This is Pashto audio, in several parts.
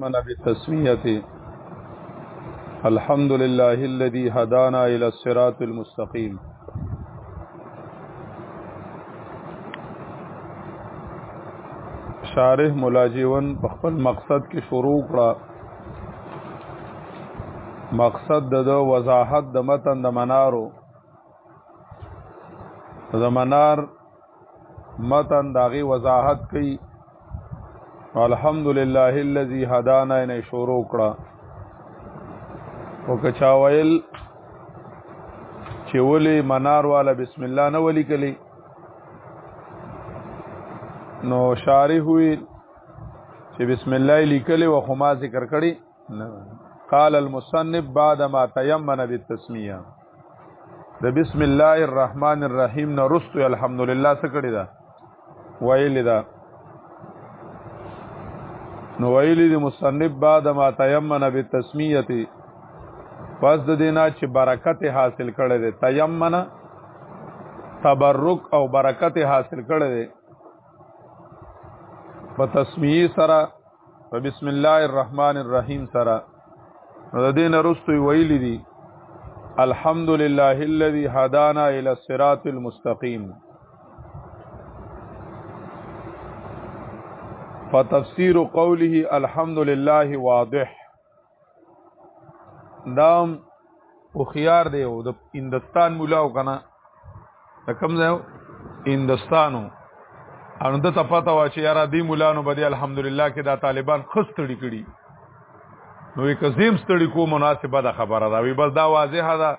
من بالتسمية الحمد لله الذي هدانا إلى الصراط المستقيم شارح ملاجیون په خپل مقصد کې شروع کړه مقصد د وضاحت د متن د منارو د منار متن داغي وضاحت کوي الحمدلله الذي هدانا نه شروع کړه وکچا ویل چې ولې منار والا بسم الله نه ولي کلی نو شارح وی چې بسم الله لیکلی و خو ما ذکر کړی قال المصنف بعد ما تيمن بالتسميه د بسم الله الرحمن الرحیم نه رستو الحمدلله څه کړی دا ویل دا نو ویلی دی مصنف بعد ما تیمن به تسمیتی پس د دینا چې برکت حاصل کړي دی تیمن تبرک او برکت حاصل کړي دی په تسمیه سره په بسم الله الرحمن الرحیم سره نو د دین رستو ویل دي الحمد لله الذي هدانا الى الصراط المستقيم فتفسير قوله الحمد لله واضح دا او خيار دی او د هندستان مولا او کنه د کوم ځای هندستانو ان د ته پته وا چې یاره دی مولانو بده الحمدلله کې دا طالبان خستړي کړي نو یې کزیم ستړي کو مناسبه ده خبره ده وی بس دا واضح ده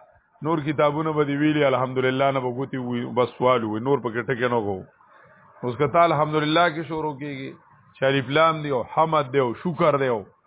نور کتابونه به دی ویلي الحمدلله نه بغوتی وی بس سوال وی نور پکې ټکه نه کو اوس کته الحمدلله کې شروع کیږي شریف لام دی او حمد دی او شکر دی او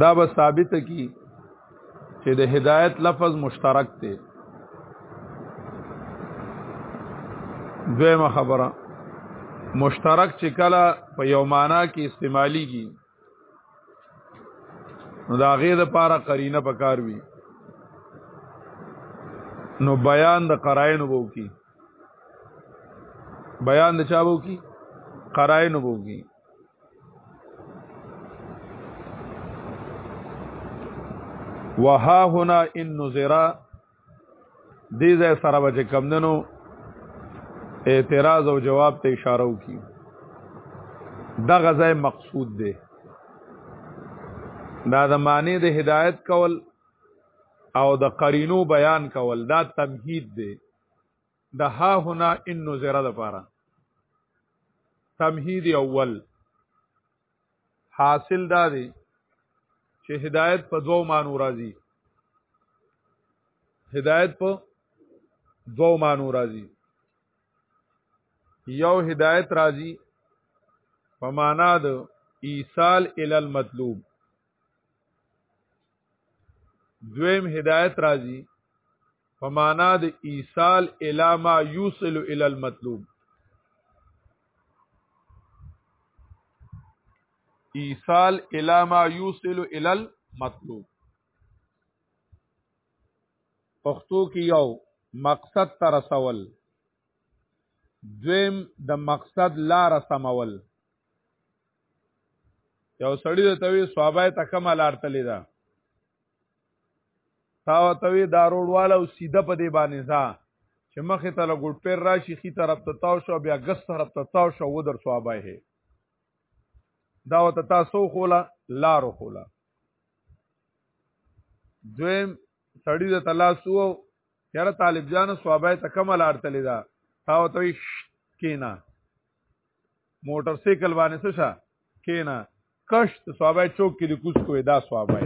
دا به ثابت کی چې د هدایت لفظ مشترک دی دویمه خبره مشترک چې کله په یو معنا کې استعمالیږي نو دا غې د پاره قرینه پکار وی نو بیان د قرائن وو کی بیان د چا وو کی قرائن وو کی وها هنا ان نذرا دې ځای سره به چې کمدنو اعتراض او جواب ته اشاره وکړي دا غزای مقصود دی دا د معنی د هدایت کول او د قرینو بیان کول دا تمهید دی د ها هنا ان نظر د پاره تمهید اول حاصل دا دی چې هدایت په دوو مانو راځي هدایت په دوو مانو راځي یو هدایت راځي په معنا د ایصال ال المطلوب دویم هدایت راځي په معنا د ایصال الی ما یوصل الی المطلوب ایصال الی ما یوصل الی المطلوب پښتو کې یو مقصد ته رسول دویم د مقصد لار سمول یو سړی د توی صحابه ته کمه لار تللی ده تا او توی دا روډواله او سیده په دی باندې ځه چې مخې ته له ګوډ پیر راشي خي طرف ته تاو شو بیا ګس طرف ته تاو شو و در صحابه هي دا وته تاسو خوله لارو خوله دویم سړی د تلاسو یاره طالب جان صحابه ته کمه لار تللی ده تا او توی کینا موټر سایکل باندې څه شه کینا کشت صوابای چوک کې د کوس کوې دا صوابای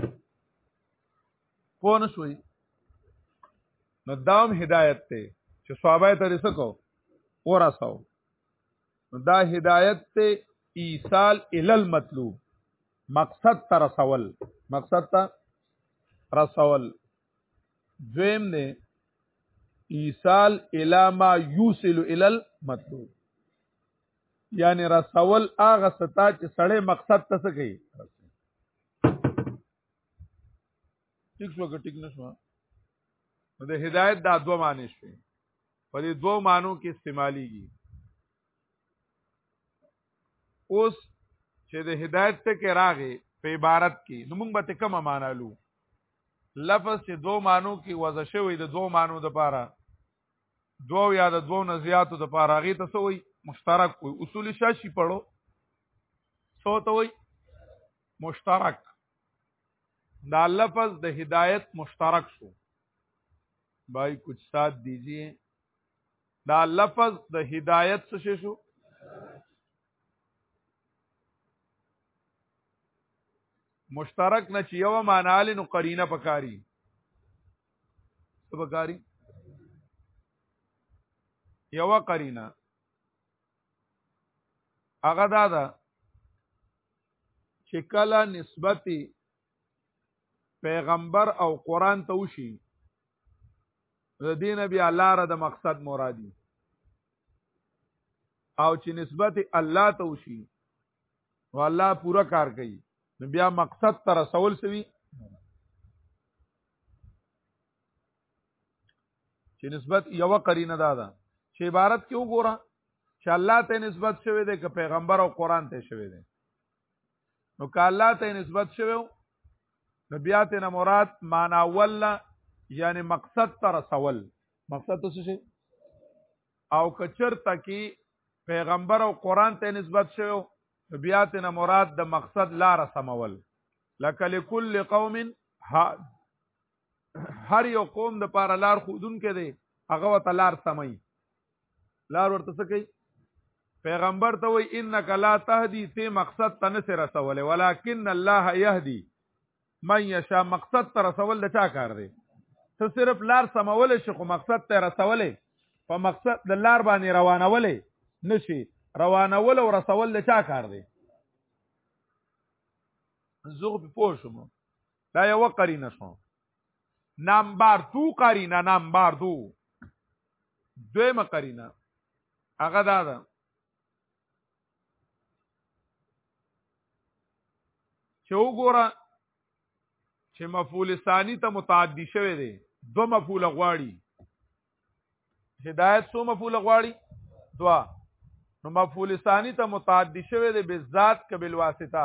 پوه نه شوي نو دام هدایت ته چې صوابای ته رسکو ورسو نو دا هدایت ته ایصال ال المطلوب مقصد ته رسول مقصد ته رسول دویم نه ایصال الی ما یوصل الی المطلوب یعنی رسول هغه ستا چې سړی مقصد ته څه کوي ټیک شو که ټیک نشو نو د هدایت دا دوه معنی شوي په دې دوه معنو کې استعماليږي اوس چې د هدایت ته کې راغې په عبارت کې نو موږ به کومه معنا لو لفظ چې دوه مانو کې وضع شوی د دوه مانو د پاره دوه یا د دوه نزیاتو د پاره غي ته سوی مشترک وي اصول شاشي پړو سو ته وي مشترک دا لفظ د هدایت مشترک شو بھائی کچھ ساتھ دیجئے دا لفظ د هدایت څه شي شو مشترک نه چې یو معنا لنو قرینه پکاري څه پکاري یو قرینه هغه دا ده چې کله نسبت پیغمبر او قران ته وشي د دین بیا لار د مقصد مرادي او چې نسبت الله ته وشي نو الله پورا کار کوي نو بیا مقصد تر رسول سوي چې نسبت یو قرینه ده ده چې عبارت کې وګوره چې الله ته نسبت شوی دی که پیغمبر او قران ته شوی دی نو که الله ته نسبت شوو نو بیا ته نه مراد معنا ولا یعنی مقصد تر رسول مقصد څه شي او کچر تکي پیغمبر او قران ته نسبت شوو نو بیا ته نه مراد د مقصد لار سمول لکه لكل قوم حد هر یو قوم د پاره لار خودون کې دی هغه وتلار سمي لار ورته څه کوي پیغمبر ته وای انک لا تهدی ته مقصد ته نه رسول ولکن الله یهدی من یشا مقصد ته رسول د چا کار دی ته صرف لار سمول شي خو مقصد ته رسول په مقصد د لار باندې روانول نشي روانول او رسول د چا کار دی زغ په پوه شوم دا یو قرینه شوم نمبر 2 قرینه نمبر 2 دویمه قرینه هغه دا ده چې وګوره چې مفعول ثانی ته متعدی شوی دی دو مفعول غواړي هدایت سو مفعول غواړي دوا نو مفعول ثانی ته متعدی شوی دی بالذات کبل واسطه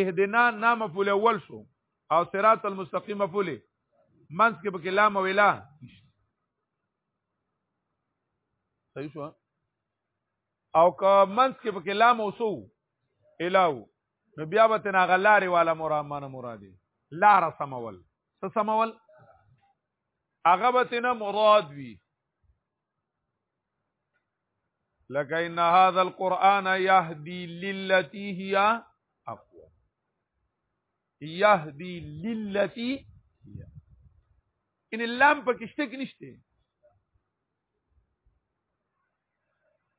اهدنا نا مفعول اول شو او صراط المستقیم مفعول منس کې په کلام او اله صحیح شو او که منس کې په کلام او سو الاو نو بیا به تنا غلاري والا مرامانه مرادي لار سمول څه سمول هغه به تنا مراد وي لکه ان هذا القرآن يهدي للتي هي اقوى يهدي للتي هي ان اللام پکې شته کې نشته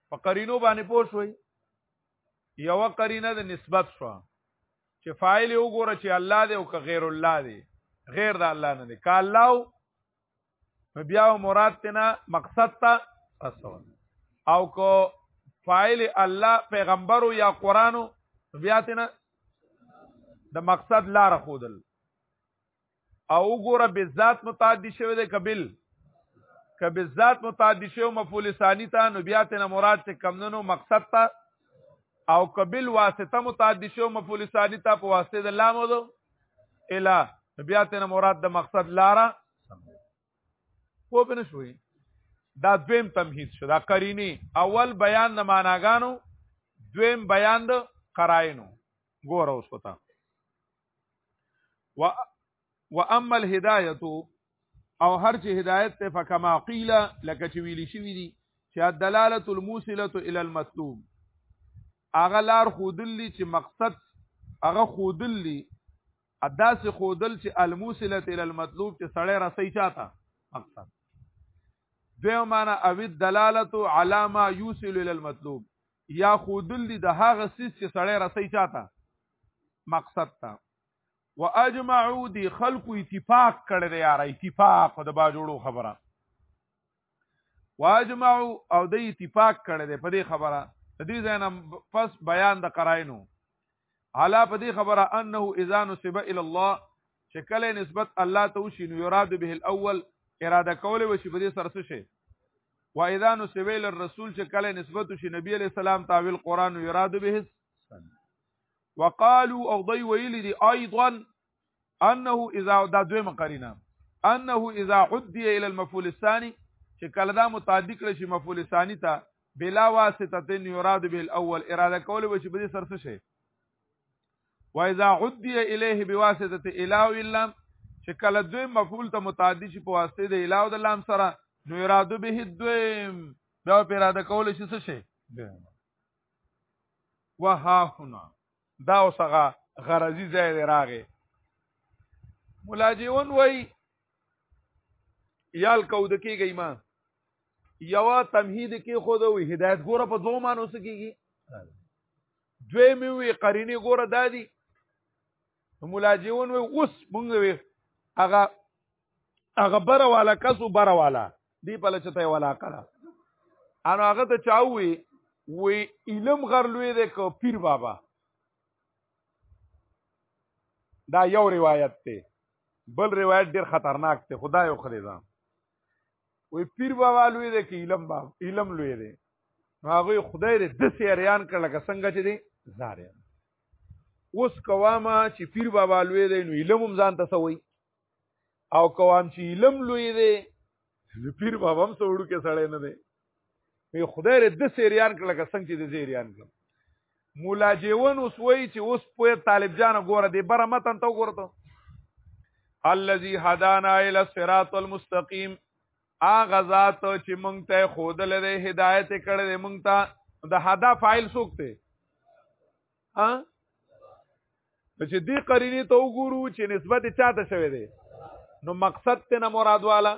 په قرینو باندې پوه شوي یو قرینه د نسبت شو چې فاعل وګوره چې الله دی او که غیر الله دی غیر د الله نه دی که الله نو بیا مراد تینا مقصد ته رسول او کو فاعل الله پیغمبرو یا قرانو بیا تینا د مقصد لار خودل او وګوره به ذات متعدی شوی دی قبل که به ذات متعدی شوی مفعول ثانی ته نو بیا تینا مراد چې کمندونو مقصد ته او قبل واسطه متعدی شو مفعول ثانی ته په واسطه د لام دو الا بیا ته مراد د مقصد لارا پوه بنه شوي دا دویم تمهید شو دا قرینی اول بیان د معناګانو دویم بیان د قراینو ګور اوس وتا و واما الهدایه او هر چې هدایت ته فکما قیل لکه چې ویل شوی دی چې دلالت الموصله الى المطلوب اغه لار خودلی چې مقصد اغه خودلی اداس خودل چې الموصله الى المطلوب چې سړی رسي چاته مقصد دیو معنا او دلالت علامه یوصل الى المطلوب یا خودل دی د هغه سیس چې سړی رسي چاته مقصد ته واجمعوا دي خلق اتفاق کړی دی یار اتفاق د با جوړو خبره واجمعوا او د اتفاق کړی دی په دې خبره د دې ځای نه پس بیان د قراینو علا په دې خبره انه اذا نسب الى الله چې کله نسبت الله ته وشي نو یراد به الاول اراده کول وشي په دې سره څه شي و اذا نسب الى الرسول چې کله نسبت وشي نبی علیہ السلام تعویل قران یراد به وقالو او دوی ویلی دی ايضا انه اذا دا دوی مقرینه انه اذا عدي الى المفعول الثاني چې کله دا متعدی کړي شي مفعول ثانی ته بلا واسطه تن یراد به الاول اراده کول به چې بده سرسه شي و اذا عدي اليه بواسطه الا الا چې کله دوی مفعول ته متعدی شي په واسطه د الا او د لام سره نو اراده به دوی دا په اراده کول شي څه شي وها هنا دا اوسغه غرضی ځای دی راغې ملاجون وای یال کو د کیږي ما یوا تمهید کې خود او هدایت ګوره په دوه مانو سکیږي دوی مې وی قرینه ګوره دادی ملاجون وای اوس مونږ وی هغه هغه بره والا کسو بره والا دی په لچته یې ولا کړه انا هغه ته چاوي وی علم غرلوې ده کو پیر بابا دا یو روایت ته بل روایت ډیر خطرناک ته خدای او خلیزان وی پیر بابا لوی ده کې علم بابا علم لوی ده هغه خدای دې د سیریان کړه لکه څنګه چې دي زاریان اوس کوامه چې پیر بابا لوی دی نو علم هم ځان ته سوی او کوم چې علم لوی دی پیر بابا هم سوړو کې سړی نه دی وی خدای دې د سیریان کړه لکه څنګه چې د سیریان کړه مولا جیون اوس وای چې اوس په طالب جان ګوره دې بره متن ته ګورته الذي هدانا الى الصراط المستقيم اغه ذات چې مونږ ته خود لري هدایت کړي مونږ ته د هدا فاعل سوکته ها چې دې قرینه ته وګورو چې نسبت چاته شوی دی نو مقصد ته نه مراد والا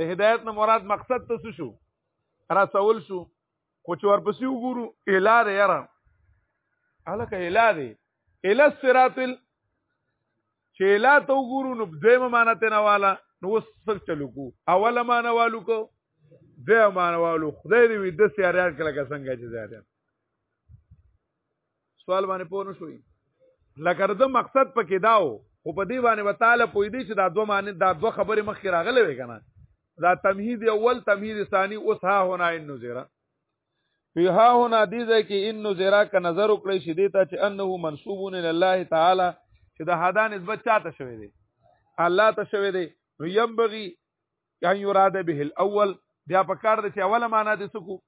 د هدایت نه مراد مقصد ته څه شو رسول شو خو چې ورپسې وګورو اله دی یاره هلکه اله دی اله صراط چې اله ته وګورو نو دویمه معنی ته نه والا نو اوس څه چلو کو اوله معنی والو کو دویمه معنی والو خدای دې وي د سیارات کله څنګه چې زیاده سوال باندې پوه نه شوي لکه د مقصد پکې داو خو په دې باندې وتعالى پوي دي چې دا دوه معنی دا دوه خبرې مخکې راغلې وي کنه دا تمهید اول تمهید ثانی اوس ها هنا ان نذرا فی ها هنا دې ځای کې ان نذرا کا نظر وکړي چې دې ته چې انه منسوبون لله تعالی چې دا هدا نسبت چاته شوی دی الله ته شوی دی نو ينبغي ان يراد به الاول بیا په کار د چې اوله معنا د سکو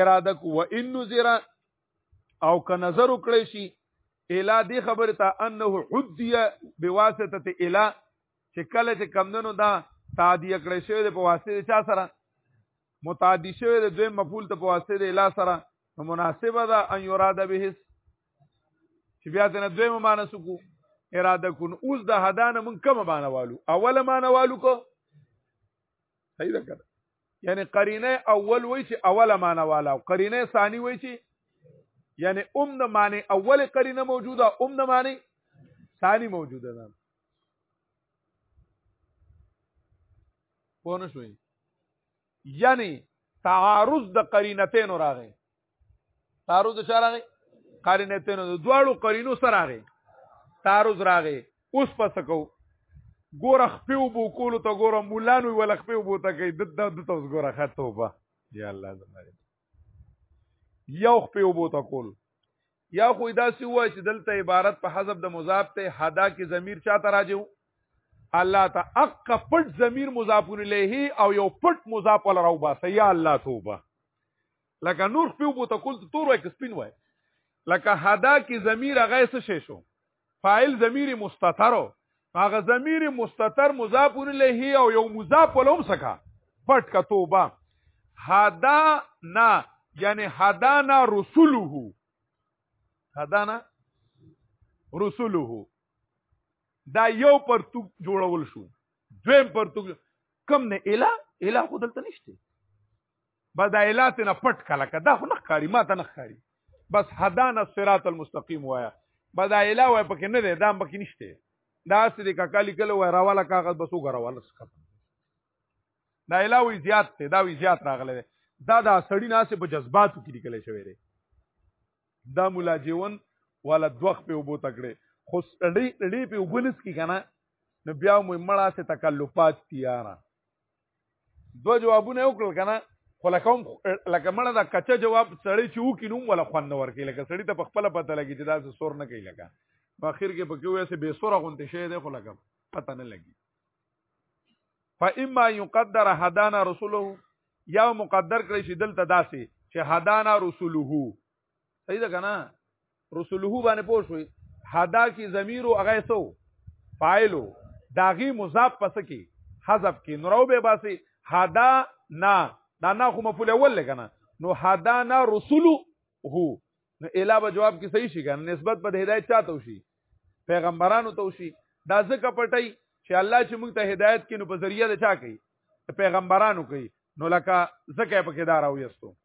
اراده کو و ان نذر او که نظر وکړي شي الا دی خبره ته انه حدی بواسطه الا چې کله چې کمندنو دا تعدیه کړی شوی د په واسطه چا سره متعدی شوی د دوی مفعول ته په واسطه د الا سره نو مناسبه ده ان یراد به چې بیا ته دوی مانس کو اراده کو اوس د هدانه من کوم معنی والو اوله معنی والو کو صحیح ده یعنی قرینه اول وای چې اوله معنا والا او قرینه ثانی وای چې یعنی ام نه معنی اول قرینه موجوده ام نه معنی ثانی موجوده ده پونه شوي یعنی تعارض د قرینتین راغی تعرض چارغه قرینه ته نو دواړو قرینو سره راغی تعرض راغی اوس پس کو ګور خپل بو کول ته ګور مولانو ول خپل بو ته کې د د توس ګور خطو با یا الله زماره یو خپل بو ته کول یا خو دا سی وای چې دلته عبارت په حذف د مضاف ته حدا کې ضمیر چاته راځو الله ته اق پټ ضمیر مضاف الیه او یو پټ مضاف ول راو با یا الله توبه لکه نور خپل وبو ته کول تور وای که سپین وای لکه حدا کی ضمیر هغه څه شې شو فاعل ضمیر مستتر هغه ضمیر مستتر مضاف الیه او یو مضاف لهم سکا پټ کا توبه حدا نا یعنی حدا نا رسوله حدا نا رسوله دا یو پرتوک جوړول شو دویم پرتوک کم نه اله اله خو دلته نشته بس دا علات نه پټ کله که دا خو نه ښکاري ما ته نه ښکاري بس هدان الصراط المستقیم وایا بس دا علا وای پکې نه دی دا پکې نشته دا څه دی کاکا لیکل وای راواله کاغذ بس وګراواله څه دا علا وی زیات دی دا وی زیات راغلی دی دا دا سړی ناسې په جذباتو کې لیکل شوی دی دا مولا جیون والا دوخ په وبو تکړه خو سړی لړی په وبنس کې کنه نو بیا مې مړه سه تکلفات تیارا دو جوابونه یو کړل کنه خو لکه هم لکه مړه دا کچه جواب سړی چې وکي نوم ولا خوند نه ورکي لکه سړی ته په خپل پته لګي چې دا څه سور نه کوي لکه په اخر کې پکې وې سه به سور غونته شي دی خو لکه پته نه لګي فاما يقدر هدانا رسوله یا مقدر کړی شي دلته داسې چې هدانا رسوله صحیح ده کنه رسوله باندې پوه شوي حدا کی ضمیر او هغه سو فاعلو داغي مضاف پس کی حذف کی نورو به باسي حدا نا دا نا خو مفعول اول لګنه نو حدا نا رسولو هو نو علاوه جواب کې صحیح شي کنه نسبت په هدایت چاته وشي پیغمبرانو ته وشي دا ځکه پټي چې الله چې موږ ته هدایت کینو په ذریعہ د چا کوي پیغمبرانو کوي نو لکه ځکه په کې دار او یستو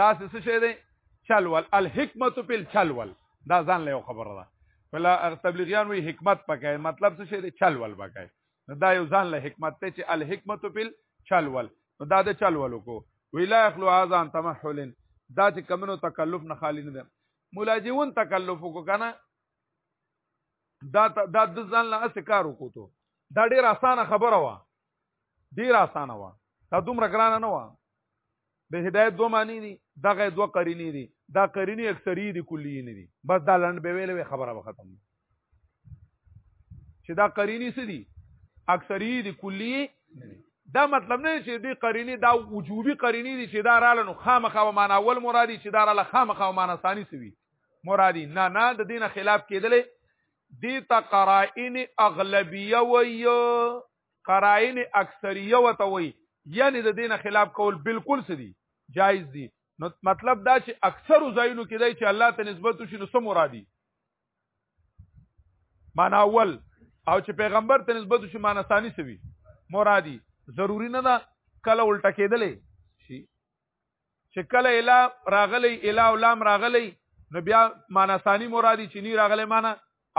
دا څه شی دی چلول الحکمت فی الچلول دا ځان له خبره ده فلا تبلیغیان وی حکمت پکې مطلب څه شی دی چلول پکې دا یو ځان له حکمت ته چې الحکمت فی الچلول دا د چلول کو ویلا اخلو اذان تمحل دا چې کمنو تکلف نه خالی نه ده مولا جیون تکلف کو کنه دا دا د ځان له اسکار وکړو دا ډیر اسانه خبره وه ډیر اسانه و دا دومره ګرانه نه و د هدایت دوه معنی دي دغه دوه قرینې دي دا قرینې اکثری دي کلی نه دي بس دا لند به ویلې خبره به ختم چې دا قرینې څه دي اکثری دي کلی دا مطلب نه چې دې قرینې دا وجوبي قرینې دي چې دا رااله نو خامخا و معنا اول مرادي چې دا رااله خامخا و معنا ثاني سوي مرادي نه نه د دینه خلاف کېدلې دې ته قرائن اغلبیه وای قرائن اکثریه وته وای یعنی د دین خلاف کول بالکل سدي جایز دي نو مطلب دا چې اکثر زینو کې دی چې الله ته نسبت شي نو سم مرادي معنا اول او چې پیغمبر ته نسبت شي معنا ثاني سوي مرادي ضروری نه ده کله الټه کېدلې چې کله الا راغلی الا او لام راغلی نو بیا معنا ثانی مرادی چې نی راغلی معنا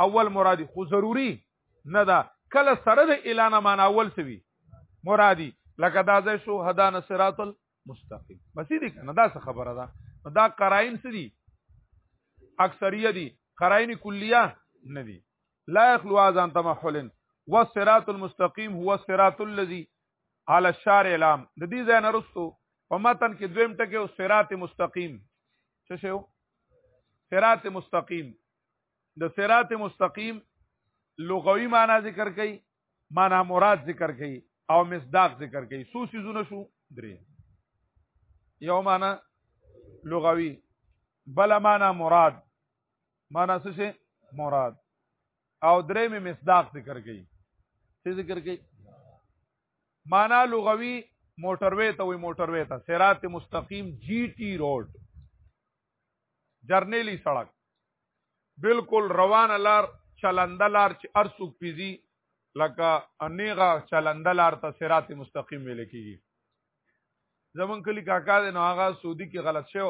اول مرادی خو ضروری نه ده کله سره د الا نه معنا اول سوي مرادی لکه دا ځای شو هدان صراط المستقیم بس دې کنه دا څه خبره ده دا قرائن څه دي اکثریه دي قرائن کلیه نه دي لا يخلو ازان تمحل والصراط المستقيم هو الصراط الذي على الشارع العام د دې ځای نه رسو په متن کې دویم ټکی او صراط مستقیم څه شی وو صراط مستقیم د صراط مستقیم لغوي معنی ذکر کړي معنی مراد ذکر کړي او مصداق ذکر کړي سو سيزونه شو درې یو معنی لغوي بل معنی مراد معنی څه شي مراد او درې می مصداق ذکر کړي څه ذکر کړي معنا لغوي موټروي ته وي موټروي ته صراط مستقیم جی ټی روډ جرنیلی سړک بالکل روان لار چلنده لار چې ارسوک پیزي لکه انیغه چلنده لار ته صراط مستقیم ویل کیږي زمون کلی کاکا دی نو هغه سعودي کې غلط شو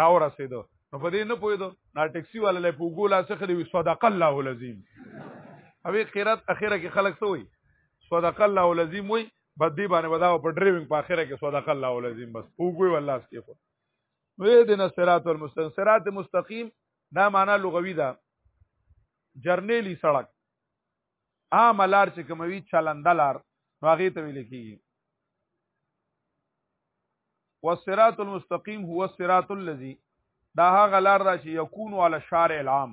راو رسیدو نو په دې نه پوهېدو نا ټکسي والا له پوګو لا څخه دی صدق الله العظیم اوی قرات اخره کې خلک څه وي صدق الله العظیم وي بد دی باندې ودا په ډرایوینګ په اخره کې صدق الله العظیم بس پوګوي والله اس کې خو نو دې دنا صراط المستقیم صراط مستقیم دا معنا لغوي ده جرنیلی سړک عام لار چې کوموي چلند لار نو هغه ته ویل کیږي والصراط المستقيم هو الصراط الذي دا هغه لار را چې یکون علی شارع العام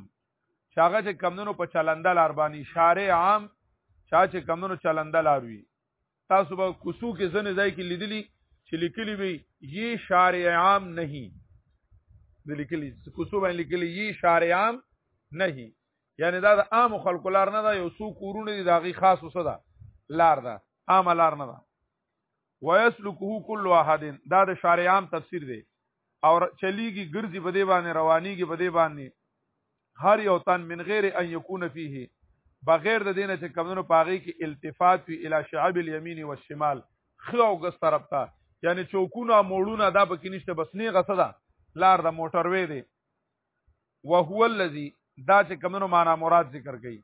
شاغه چې کمندونو په چلنده لار باندې شارع عام چا چې کمندونو چلنده لار وی تاسو به کوسو کې ځنه ځای کې لیدلی چې لیکلی وی یی شارع عام نه د لیکلی کوسو باندې لیکلی یی شارع عام نه یعنی دا د عام خلکو لار نه ده یو څو کورونه دي داغي خاص وسه ده لار ده عام لار نه ده ويسلكه كل واحد دا د شارع عام تفسیر دی او چلیږي ګرځي په دی باندې روانيږي په دی باندې هر یو تن من غیر ان یکون فيه بغیر د دینه چې کمونو پاغي کې التفات وی الی شعب الیمین والشمال خو او ګس طرف ته یعنی چوکونه موړونه دا پکې نشته بس نه غسه ده لار د موټر وې دی وهو الذي دا چې کمنو معنا مراد ذکر کړي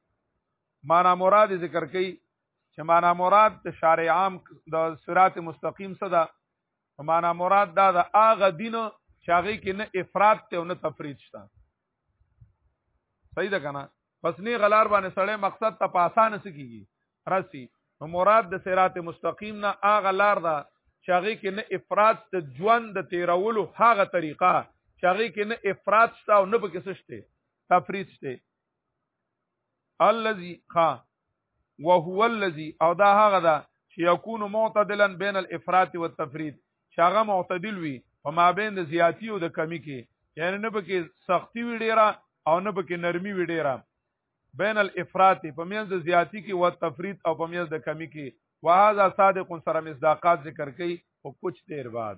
معنا مراد ذکر کړي چې معنا مراد د شارع عام د صراط مستقیم څخه ده معنا مراد دا د اغه دین چې هغه کې نه افراط ته او نه تفرید شته صحیح ده کنه پس نه غلار باندې سړی مقصد ته پاسانه سکیږي رسی نو مراد د صراط مستقیم نه هغه لار ده چې هغه کې نه افراد ته ژوند د تیرولو هغه طریقه چې هغه کې نه افراد شته او نه پکې سشته تفرید شته الذي خا وهو الذي او دا هغه ده چې يكون معتدلا بين الافراط والتفريد چې هغه معتدل وي په مابین د زیاتی او د کمی کې یعنی نه پکې سختی وی ډیره او نه پکې نرمي وی ډیره بین الافراط په منځ د زیاتی کې او تفرید او په منځ د کمی کې وهذا صادق سره مصداقات ذکر کړي او کچھ دیر بعد